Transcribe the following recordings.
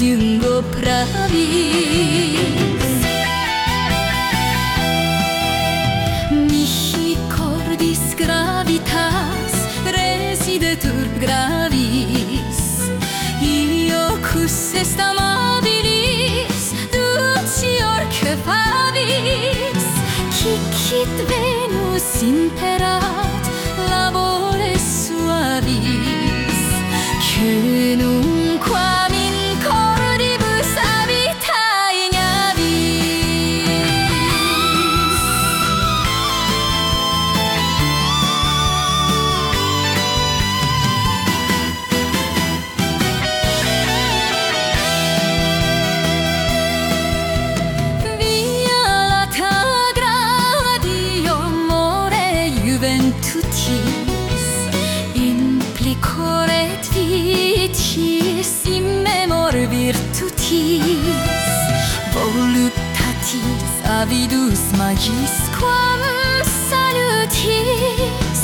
един го прави Михи кордис гравитас Резидетур гравис Io cus est amabilis favis. Cefabis Cicit Venus imperat Labores suavis. Que vicis in plicore tvicis in memor virtutis. Voluptatis avidus magis quam salutis.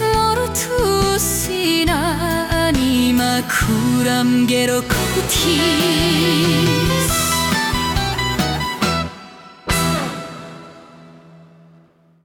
Mortus in anima curam gerocutis.